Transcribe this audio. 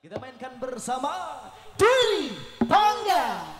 Kita mainkan bersama Dwi Tangga.